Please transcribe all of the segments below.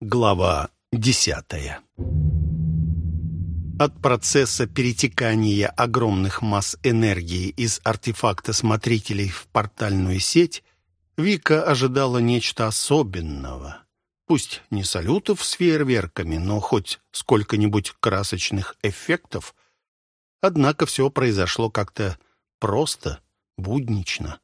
Глава десятая От процесса перетекания огромных масс энергии из артефакта смотрителей в портальную сеть Вика ожидала нечто особенного. Пусть не салютов с фейерверками, но хоть сколько-нибудь красочных эффектов. Однако все произошло как-то просто, буднично.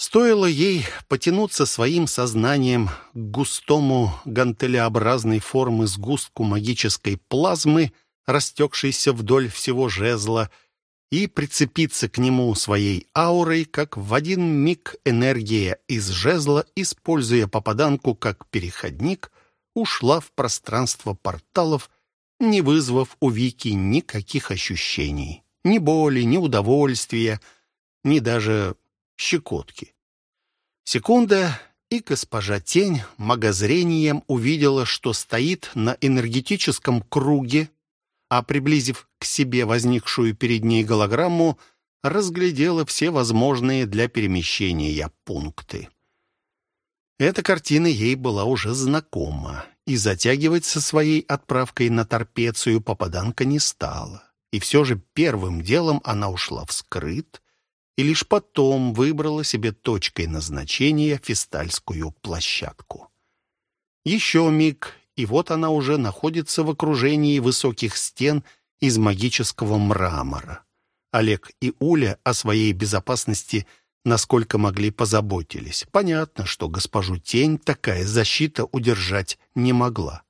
Стоило ей потянуться своим сознанием к густому гантелеобразной формы сгустку магической плазмы, растекшейся вдоль всего жезла, и прицепиться к нему своей аурой, как в один миг энергия из жезла, используя попаданку как переходник, ушла в пространство порталов, не вызвав у Вики никаких ощущений, ни боли, ни удовольствия, ни даже щекотки. Секунда, и госпожа Тень магозрением увидела, что стоит на энергетическом круге, а, приблизив к себе возникшую перед ней голограмму, разглядела все возможные для перемещения пункты. Эта картина ей была уже знакома, и затягивать со своей отправкой на торпецию попаданка не стала. И все же первым делом она ушла в скрыт, и лишь потом выбрала себе точкой назначения фистальскую площадку. Еще миг, и вот она уже находится в окружении высоких стен из магического мрамора. Олег и Уля о своей безопасности насколько могли позаботились. Понятно, что госпожу Тень такая защита удержать не могла.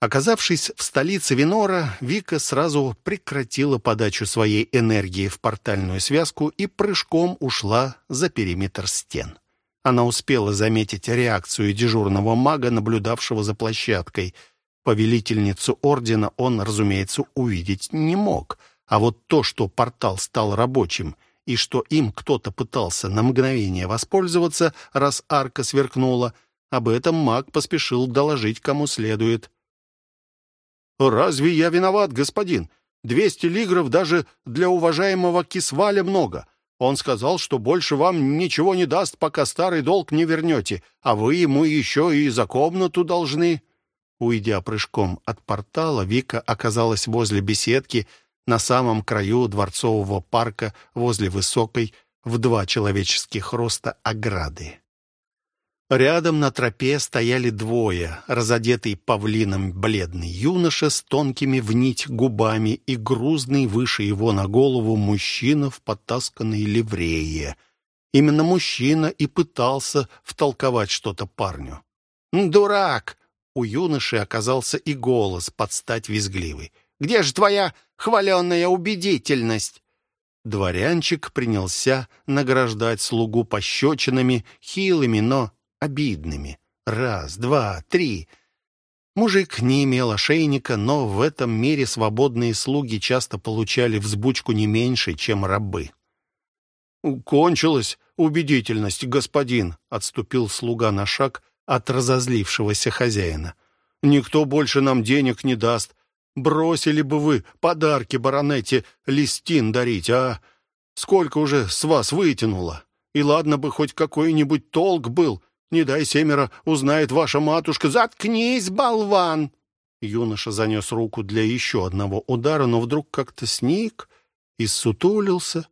Оказавшись в столице Винора, Вика сразу прекратила подачу своей энергии в портальную связку и прыжком ушла за периметр стен. Она успела заметить реакцию дежурного мага, наблюдавшего за площадкой. Повелительницу ордена он, разумеется, увидеть не мог. А вот то, что портал стал рабочим и что им кто-то пытался на мгновение воспользоваться, раз арка сверкнула, об этом маг поспешил доложить кому следует. «Разве я виноват, господин? Двести лигров даже для уважаемого Кисваля много. Он сказал, что больше вам ничего не даст, пока старый долг не вернете, а вы ему еще и за комнату должны». Уйдя прыжком от портала, Вика оказалась возле беседки на самом краю дворцового парка возле высокой в два человеческих роста ограды. Рядом на тропе стояли двое, разодетый павлином бледный юноша с тонкими в нить губами и грузный выше его на голову мужчина в потасканной ливрее. Именно мужчина и пытался втолковать что-то парню. «Дурак!» У юноши оказался и голос под стать визгливый. «Где же твоя хваленная убедительность?» Дворянчик принялся награждать слугу пощечинами, хилыми, но обидными. Раз, два, три. Мужик не имел ошейника, но в этом мире свободные слуги часто получали взбучку не меньше, чем рабы. «Кончилась убедительность, господин», — отступил слуга на шаг от разозлившегося хозяина. «Никто больше нам денег не даст. Бросили бы вы подарки баронете Листин дарить, а? Сколько уже с вас вытянуло? И ладно бы хоть какой-нибудь толк был, не дай семеро узнает ваша матушка. Заткнись, болван!» Юноша занес руку для еще одного удара, но вдруг как-то сник и сутулился.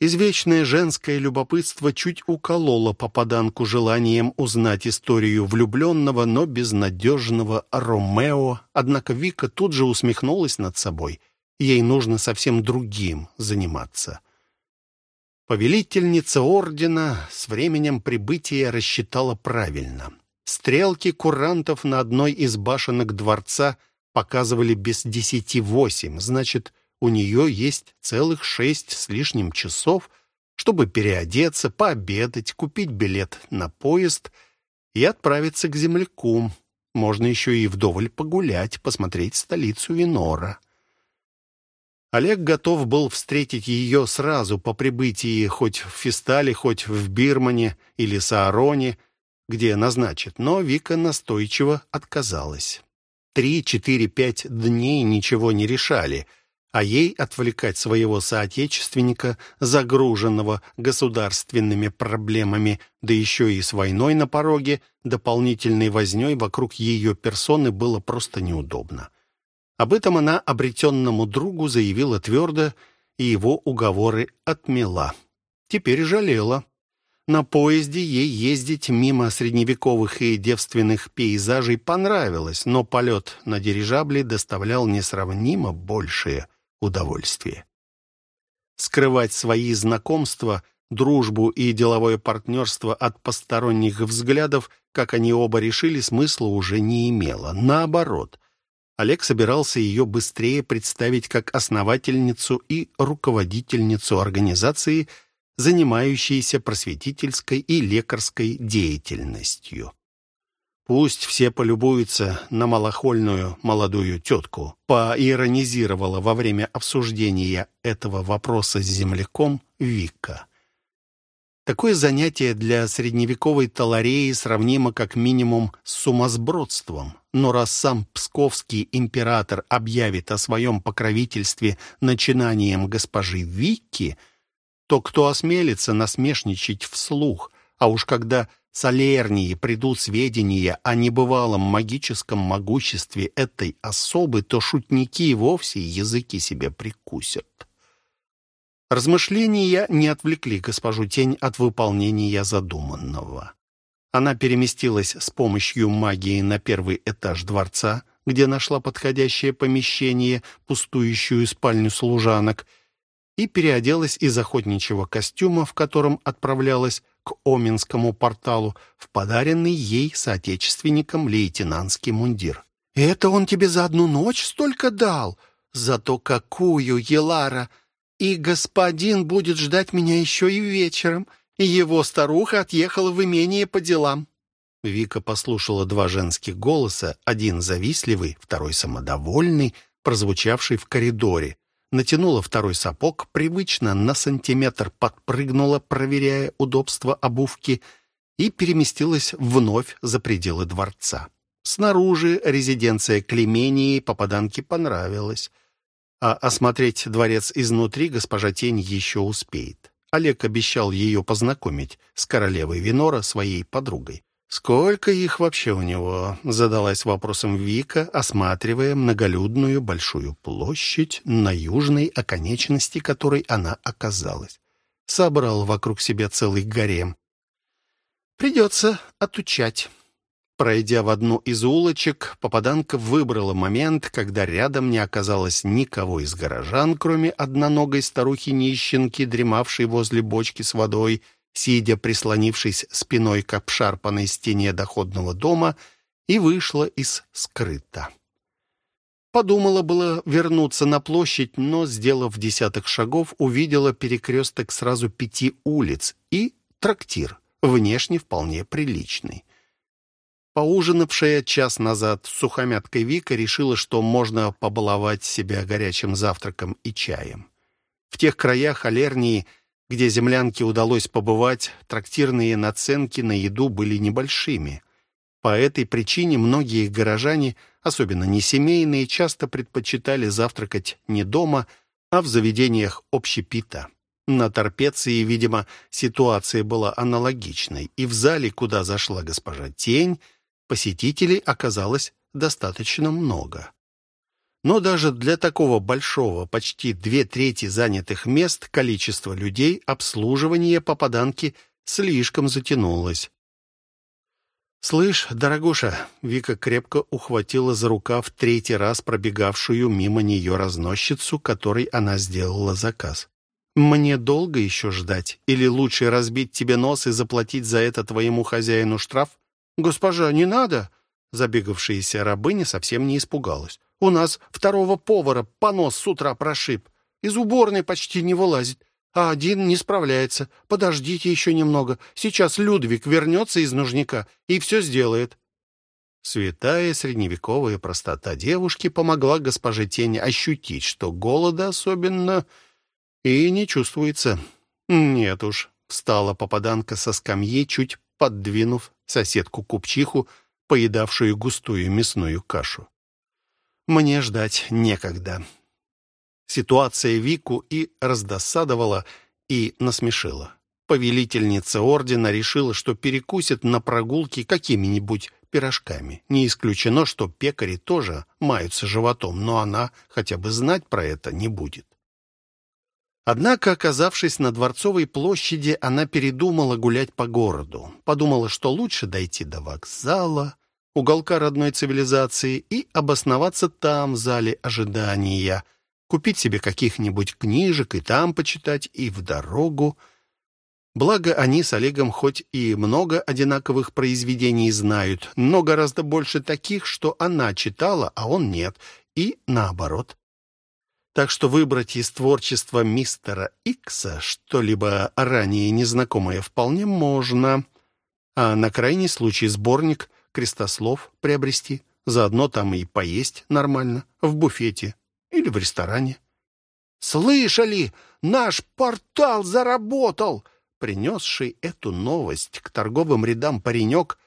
Извечное женское любопытство чуть укололо попаданку желанием узнать историю влюбленного, но безнадежного Ромео. Однако Вика тут же усмехнулась над собой. Ей нужно совсем другим заниматься. Повелительница ордена с временем прибытия рассчитала правильно. Стрелки курантов на одной из башенок дворца показывали без десяти восемь, значит, у нее есть целых шесть с лишним часов, чтобы переодеться, пообедать, купить билет на поезд и отправиться к земляку. Можно еще и вдоволь погулять, посмотреть столицу Винора. Олег готов был встретить ее сразу по прибытии хоть в Фистале, хоть в Бирмане или Саароне, где назначит, но Вика настойчиво отказалась. Три, четыре, пять дней ничего не решали, а ей отвлекать своего соотечественника, загруженного государственными проблемами, да еще и с войной на пороге, дополнительной возней вокруг ее персоны было просто неудобно. Об этом она обретенному другу заявила твердо, и его уговоры отмела. Теперь жалела. На поезде ей ездить мимо средневековых и девственных пейзажей понравилось, но полет на дирижабле доставлял несравнимо большее удовольствие. Скрывать свои знакомства, дружбу и деловое партнерство от посторонних взглядов, как они оба решили, смысла уже не имело. Наоборот, Олег собирался ее быстрее представить как основательницу и руководительницу организации – занимающиеся просветительской и лекарской деятельностью. Пусть все полюбуются на малохольную молодую тетку, поиронизировала во время обсуждения этого вопроса с земляком Вика. Такое занятие для средневековой талареи сравнимо как минимум с сумасбродством. Но раз сам псковский император объявит о своем покровительстве начинанием госпожи Вики – то кто осмелится насмешничать вслух, а уж когда с Алернии придут сведения о небывалом магическом могуществе этой особы, то шутники вовсе языки себе прикусят. Размышления не отвлекли госпожу Тень от выполнения задуманного. Она переместилась с помощью магии на первый этаж дворца, где нашла подходящее помещение, пустующую спальню служанок — и переоделась из охотничьего костюма, в котором отправлялась к Оминскому порталу, в подаренный ей соотечественником лейтенантский мундир. «Это он тебе за одну ночь столько дал? Зато какую, Елара! И господин будет ждать меня еще и вечером, и его старуха отъехала в имение по делам». Вика послушала два женских голоса, один завистливый, второй самодовольный, прозвучавший в коридоре, натянула второй сапог, привычно на сантиметр подпрыгнула, проверяя удобство обувки, и переместилась вновь за пределы дворца. Снаружи резиденция Клемении попаданке понравилась, а осмотреть дворец изнутри госпожа Тень еще успеет. Олег обещал ее познакомить с королевой Винора, своей подругой. «Сколько их вообще у него?» — задалась вопросом Вика, осматривая многолюдную большую площадь, на южной оконечности которой она оказалась. Собрал вокруг себя целый гарем. «Придется отучать». Пройдя в одну из улочек, попаданка выбрала момент, когда рядом не оказалось никого из горожан, кроме одноногой старухи-нищенки, дремавшей возле бочки с водой, сидя прислонившись спиной к обшарпанной стене доходного дома, и вышла из скрыта. Подумала было вернуться на площадь, но, сделав десяток шагов, увидела перекресток сразу пяти улиц и трактир, внешне вполне приличный. Поужинавшая час назад сухомяткой Вика решила, что можно побаловать себя горячим завтраком и чаем. В тех краях Алернии – где землянке удалось побывать, трактирные наценки на еду были небольшими. По этой причине многие горожане, особенно несемейные, часто предпочитали завтракать не дома, а в заведениях общепита. На Торпеции, видимо, ситуация была аналогичной, и в зале, куда зашла госпожа Тень, посетителей оказалось достаточно много. Но даже для такого большого, почти две трети занятых мест, количество людей обслуживание попаданки слишком затянулось. «Слышь, дорогуша!» — Вика крепко ухватила за рукав третий раз пробегавшую мимо нее разносчицу, которой она сделала заказ. «Мне долго еще ждать? Или лучше разбить тебе нос и заплатить за это твоему хозяину штраф?» «Госпожа, не надо!» Забегавшаяся рабыня совсем не испугалась. У нас второго повара понос с утра прошиб. Из уборной почти не вылазит, а один не справляется. Подождите еще немного. Сейчас Людвиг вернется из нужника и все сделает». Святая средневековая простота девушки помогла госпоже Тени ощутить, что голода особенно и не чувствуется. «Нет уж», — встала попаданка со скамьи, чуть поддвинув соседку-купчиху, поедавшую густую мясную кашу. Мне ждать некогда. Ситуация Вику и раздосадовала, и насмешила. Повелительница ордена решила, что перекусит на прогулке какими-нибудь пирожками. Не исключено, что пекари тоже маются животом, но она хотя бы знать про это не будет. Однако, оказавшись на Дворцовой площади, она передумала гулять по городу. Подумала, что лучше дойти до вокзала, уголка родной цивилизации и обосноваться там, в зале ожидания, купить себе каких-нибудь книжек и там почитать, и в дорогу. Благо, они с Олегом хоть и много одинаковых произведений знают, но гораздо больше таких, что она читала, а он нет, и наоборот. Так что выбрать из творчества мистера Икса что-либо ранее незнакомое вполне можно. А на крайний случай сборник крестослов приобрести. Заодно там и поесть нормально, в буфете или в ресторане. «Слышали? Наш портал заработал!» Принесший эту новость к торговым рядам паренек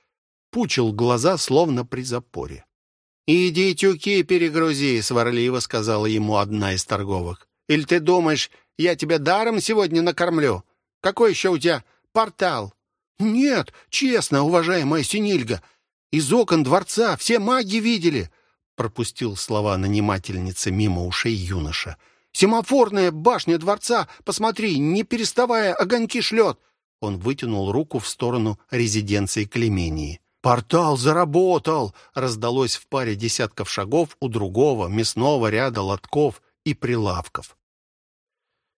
пучил глаза, словно при запоре. «Иди тюки перегрузи», — сварливо сказала ему одна из торговок. «Или ты думаешь, я тебя даром сегодня накормлю? Какой еще у тебя портал?» «Нет, честно, уважаемая Синильга, из окон дворца все маги видели», — пропустил слова нанимательницы мимо ушей юноша. «Семафорная башня дворца, посмотри, не переставая огоньки шлет». Он вытянул руку в сторону резиденции Клемении. «Портал заработал!» — раздалось в паре десятков шагов у другого мясного ряда лотков и прилавков.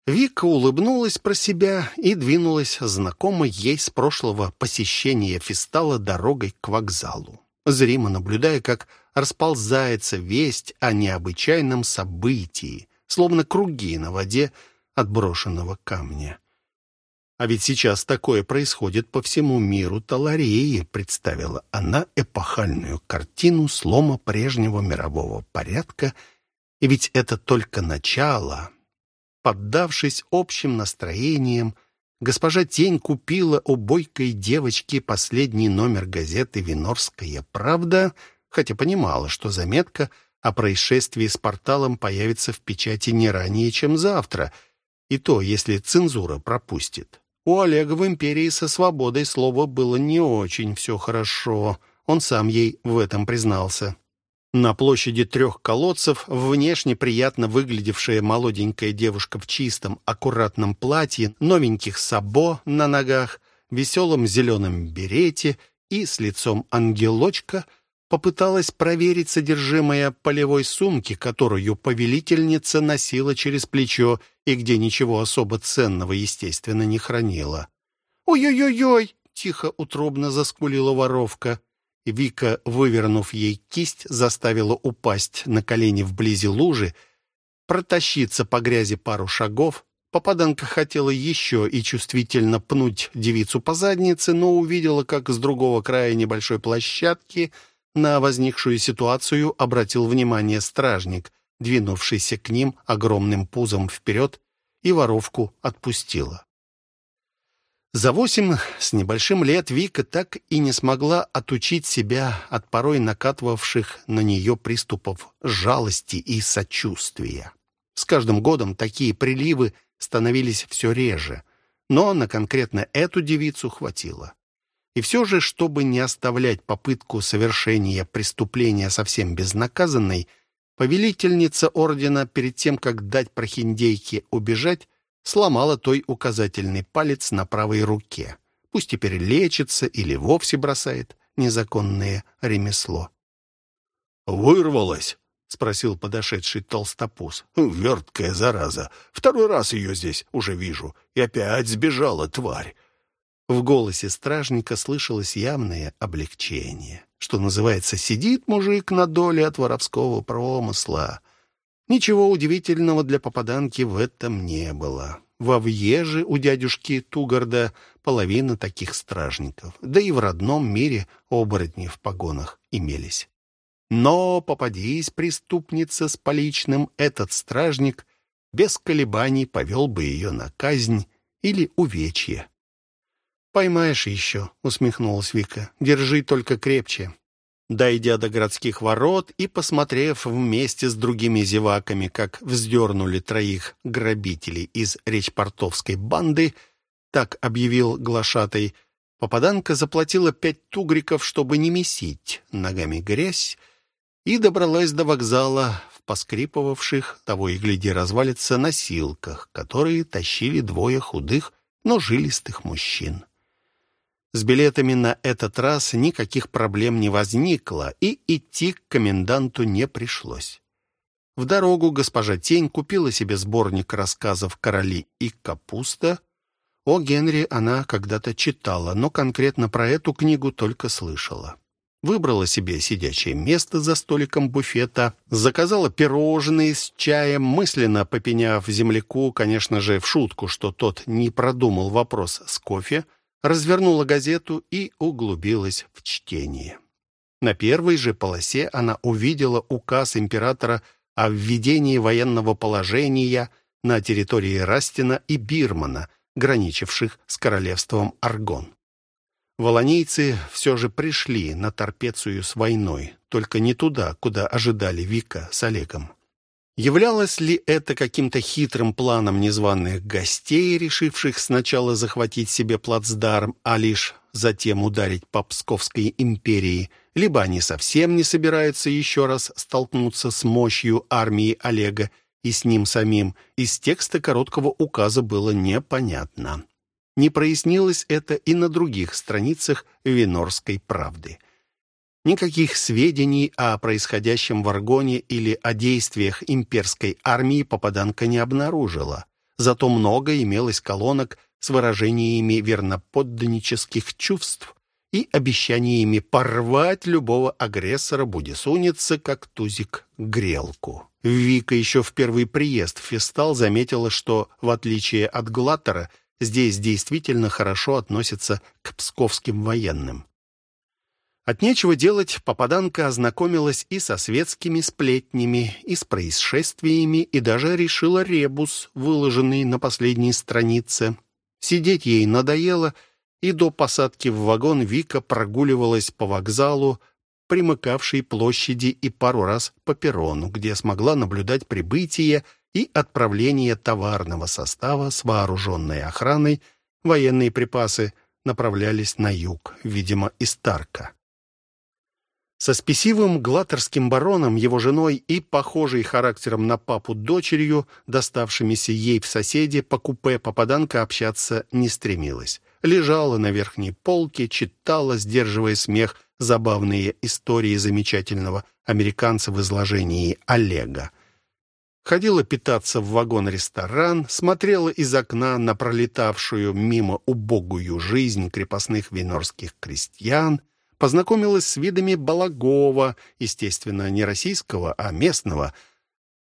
Вика улыбнулась про себя и двинулась знакомой ей с прошлого посещения фестала дорогой к вокзалу, зримо наблюдая, как расползается весть о необычайном событии, словно круги на воде отброшенного камня. А ведь сейчас такое происходит по всему миру Талареи, представила она эпохальную картину слома прежнего мирового порядка, и ведь это только начало. Поддавшись общим настроениям, госпожа Тень купила у бойкой девочки последний номер газеты «Винорская правда», хотя понимала, что заметка о происшествии с порталом появится в печати не ранее, чем завтра, и то, если цензура пропустит. У Олега в империи со свободой слова было не очень все хорошо. Он сам ей в этом признался. На площади трех колодцев внешне приятно выглядевшая молоденькая девушка в чистом, аккуратном платье, новеньких сабо на ногах, веселом зеленом берете и с лицом ангелочка — попыталась проверить содержимое полевой сумки, которую повелительница носила через плечо и где ничего особо ценного, естественно, не хранила. «Ой-ой-ой-ой!» — тихо утробно заскулила воровка. Вика, вывернув ей кисть, заставила упасть на колени вблизи лужи, протащиться по грязи пару шагов. Попаданка хотела еще и чувствительно пнуть девицу по заднице, но увидела, как с другого края небольшой площадки — на возникшую ситуацию обратил внимание стражник, двинувшийся к ним огромным пузом вперед, и воровку отпустила. За восемь с небольшим лет Вика так и не смогла отучить себя от порой накатывавших на нее приступов жалости и сочувствия. С каждым годом такие приливы становились все реже, но на конкретно эту девицу хватило. И все же, чтобы не оставлять попытку совершения преступления совсем безнаказанной, повелительница ордена перед тем, как дать прохиндейке убежать, сломала той указательный палец на правой руке. Пусть теперь лечится или вовсе бросает незаконное ремесло. «Вырвалась?» — спросил подошедший толстопуз. «Верткая зараза. Второй раз ее здесь уже вижу. И опять сбежала тварь. В голосе стражника слышалось явное облегчение. Что называется, сидит мужик на доле от воровского промысла. Ничего удивительного для попаданки в этом не было. Во Вьеже у дядюшки Тугарда половина таких стражников, да и в родном мире оборотни в погонах имелись. Но, попадись преступница с поличным, этот стражник без колебаний повел бы ее на казнь или увечье. «Поймаешь еще», — усмехнулась Вика. «Держи только крепче». Дойдя до городских ворот и посмотрев вместе с другими зеваками, как вздернули троих грабителей из речпортовской банды, так объявил глашатай, попаданка заплатила пять тугриков, чтобы не месить ногами грязь, и добралась до вокзала в поскрипывавших, того и гляди развалится, носилках, которые тащили двое худых, но жилистых мужчин. С билетами на этот раз никаких проблем не возникло, и идти к коменданту не пришлось. В дорогу госпожа Тень купила себе сборник рассказов «Короли и капуста». О Генри она когда-то читала, но конкретно про эту книгу только слышала. Выбрала себе сидячее место за столиком буфета, заказала пирожные с чаем, мысленно попеняв земляку, конечно же, в шутку, что тот не продумал вопрос с кофе, развернула газету и углубилась в чтение. На первой же полосе она увидела указ императора о введении военного положения на территории Растина и Бирмана, граничивших с королевством Аргон. Волонийцы все же пришли на Торпецию с войной, только не туда, куда ожидали Вика с Олегом. Являлось ли это каким-то хитрым планом незваных гостей, решивших сначала захватить себе плацдарм, а лишь затем ударить по Псковской империи, либо они совсем не собираются еще раз столкнуться с мощью армии Олега и с ним самим, из текста короткого указа было непонятно. Не прояснилось это и на других страницах Винорской правды. Никаких сведений о происходящем в Аргоне или о действиях имперской армии попаданка не обнаружила. Зато много имелось колонок с выражениями верноподданнических чувств и обещаниями порвать любого агрессора будесуниться, как тузик грелку. Вика еще в первый приезд в Фестал заметила, что, в отличие от Глаттера, здесь действительно хорошо относятся к псковским военным. От нечего делать попаданка ознакомилась и со светскими сплетнями, и с происшествиями, и даже решила ребус, выложенный на последней странице. Сидеть ей надоело, и до посадки в вагон Вика прогуливалась по вокзалу, примыкавшей площади и пару раз по перрону, где смогла наблюдать прибытие и отправление товарного состава с вооруженной охраной. Военные припасы направлялись на юг, видимо, из Тарка. Со спесивым глаторским бароном, его женой и похожей характером на папу дочерью, доставшимися ей в соседи, по купе попаданка общаться не стремилась. Лежала на верхней полке, читала, сдерживая смех, забавные истории замечательного американца в изложении Олега. Ходила питаться в вагон-ресторан, смотрела из окна на пролетавшую мимо убогую жизнь крепостных винорских крестьян, познакомилась с видами Балагова, естественно, не российского, а местного.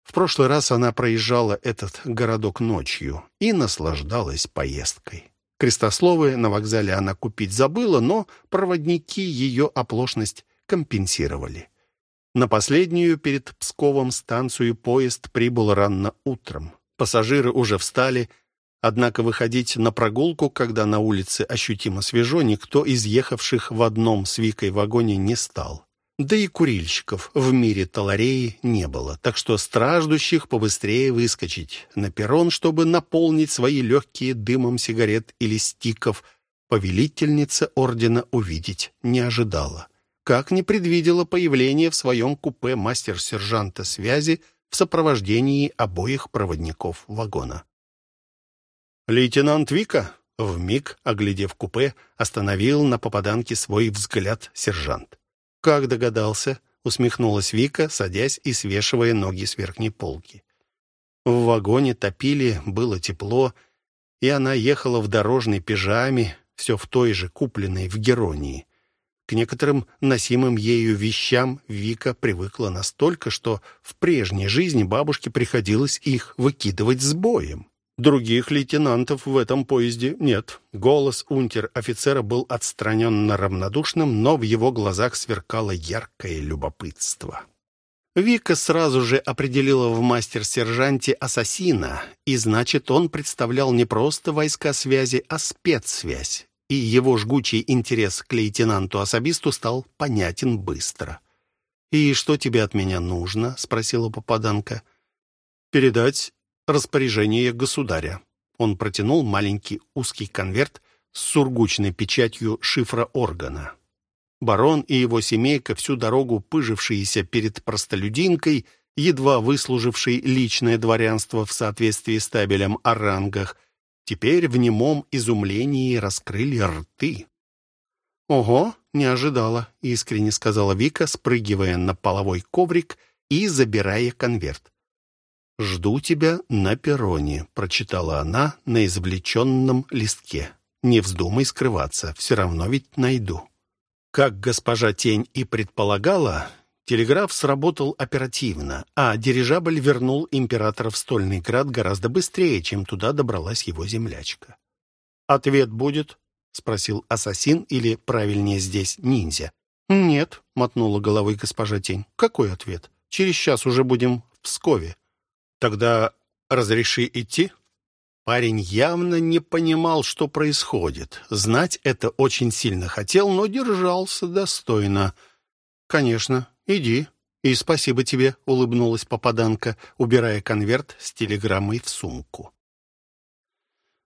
В прошлый раз она проезжала этот городок ночью и наслаждалась поездкой. Крестословы на вокзале она купить забыла, но проводники ее оплошность компенсировали. На последнюю перед Псковом станцию поезд прибыл рано утром. Пассажиры уже встали, Однако выходить на прогулку, когда на улице ощутимо свежо, никто из ехавших в одном с Викой вагоне не стал. Да и курильщиков в мире Талареи не было, так что страждущих побыстрее выскочить на перрон, чтобы наполнить свои легкие дымом сигарет или стиков, повелительница ордена увидеть не ожидала. Как не предвидела появление в своем купе мастер-сержанта связи в сопровождении обоих проводников вагона. «Лейтенант Вика?» Вмиг, оглядев купе, остановил на попаданке свой взгляд сержант. «Как догадался?» — усмехнулась Вика, садясь и свешивая ноги с верхней полки. В вагоне топили, было тепло, и она ехала в дорожной пижаме, все в той же, купленной в Геронии. К некоторым носимым ею вещам Вика привыкла настолько, что в прежней жизни бабушке приходилось их выкидывать с боем. Других лейтенантов в этом поезде нет. Голос унтер-офицера был отстраненно равнодушным, но в его глазах сверкало яркое любопытство. Вика сразу же определила в мастер-сержанте ассасина, и значит, он представлял не просто войска связи, а спецсвязь. И его жгучий интерес к лейтенанту-особисту стал понятен быстро. «И что тебе от меня нужно?» — спросила попаданка. «Передать распоряжение государя». Он протянул маленький узкий конверт с сургучной печатью шифра органа. Барон и его семейка, всю дорогу пыжившиеся перед простолюдинкой, едва выслужившей личное дворянство в соответствии с табелем о рангах, теперь в немом изумлении раскрыли рты. «Ого, не ожидала», — искренне сказала Вика, спрыгивая на половой коврик и забирая конверт. «Жду тебя на перроне», — прочитала она на извлеченном листке. «Не вздумай скрываться, все равно ведь найду». Как госпожа Тень и предполагала, телеграф сработал оперативно, а дирижабль вернул императора в Стольный Град гораздо быстрее, чем туда добралась его землячка. «Ответ будет?» — спросил ассасин, или, правильнее здесь, ниндзя. «Нет», — мотнула головой госпожа Тень. «Какой ответ? Через час уже будем в Пскове». «Тогда разреши идти?» Парень явно не понимал, что происходит. Знать это очень сильно хотел, но держался достойно. «Конечно, иди. И спасибо тебе», — улыбнулась попаданка, убирая конверт с телеграммой в сумку.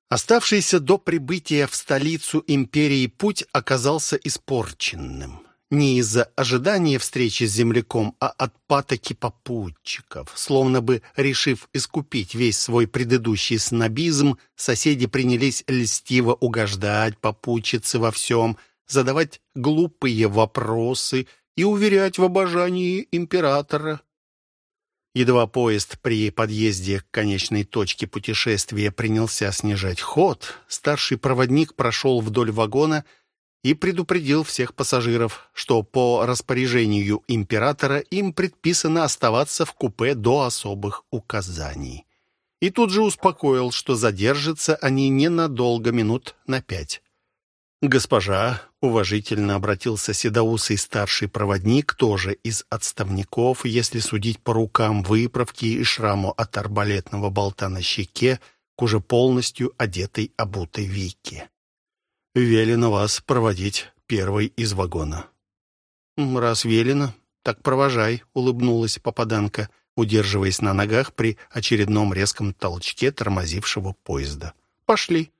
Оставшийся до прибытия в столицу империи путь оказался испорченным не из-за ожидания встречи с земляком, а от патоки попутчиков. Словно бы решив искупить весь свой предыдущий снобизм, соседи принялись льстиво угождать попутчице во всем, задавать глупые вопросы и уверять в обожании императора. Едва поезд при подъезде к конечной точке путешествия принялся снижать ход, старший проводник прошел вдоль вагона — и предупредил всех пассажиров, что по распоряжению императора им предписано оставаться в купе до особых указаний. И тут же успокоил, что задержатся они ненадолго, минут на пять. «Госпожа», — уважительно обратился седоусый старший проводник, тоже из отставников, если судить по рукам выправки и шраму от арбалетного болта на щеке, к уже полностью одетой обутой Вике велено вас проводить первой из вагона». «Раз велено, так провожай», — улыбнулась попаданка, удерживаясь на ногах при очередном резком толчке тормозившего поезда. «Пошли».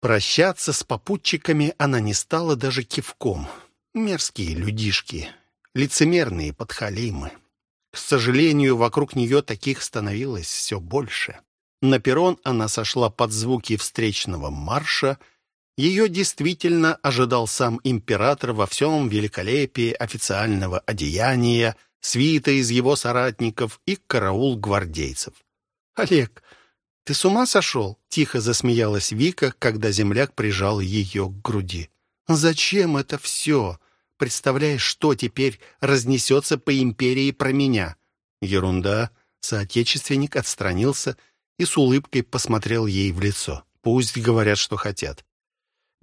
Прощаться с попутчиками она не стала даже кивком. Мерзкие людишки, лицемерные подхалимы. К сожалению, вокруг нее таких становилось все больше. На перрон она сошла под звуки встречного марша — ее действительно ожидал сам император во всем великолепии официального одеяния, свита из его соратников и караул гвардейцев. «Олег, ты с ума сошел?» — тихо засмеялась Вика, когда земляк прижал ее к груди. «Зачем это все? Представляешь, что теперь разнесется по империи про меня?» «Ерунда!» — соотечественник отстранился и с улыбкой посмотрел ей в лицо. «Пусть говорят, что хотят.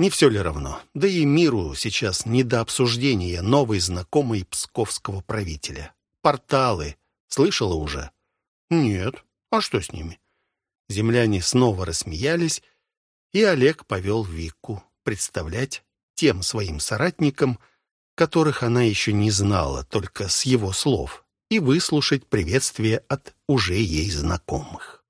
Не все ли равно? Да и миру сейчас не до обсуждения новой знакомой псковского правителя. Порталы. Слышала уже? Нет. А что с ними? Земляне снова рассмеялись, и Олег повел Вику представлять тем своим соратникам, которых она еще не знала, только с его слов, и выслушать приветствие от уже ей знакомых.